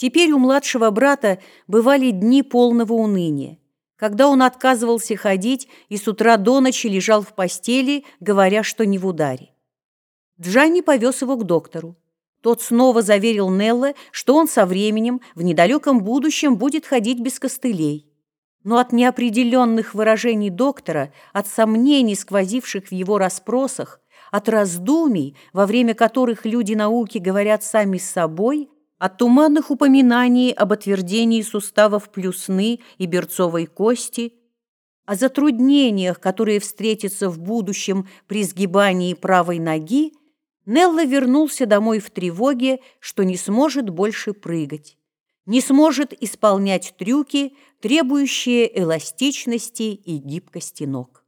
Теперь у младшего брата бывали дни полного уныния, когда он отказывался ходить и с утра до ночи лежал в постели, говоря, что не в ударе. Джанни повез его к доктору. Тот снова заверил Нелла, что он со временем в недалеком будущем будет ходить без костылей. Но от неопределенных выражений доктора, от сомнений, сквозивших в его расспросах, от раздумий, во время которых люди науки говорят сами с собой, от туманных упоминаний об отвердении суставов плюсны и берцовой кости, о затруднениях, которые встретятся в будущем при сгибании правой ноги, Нелла вернулся домой в тревоге, что не сможет больше прыгать, не сможет исполнять трюки, требующие эластичности и гибкости ног.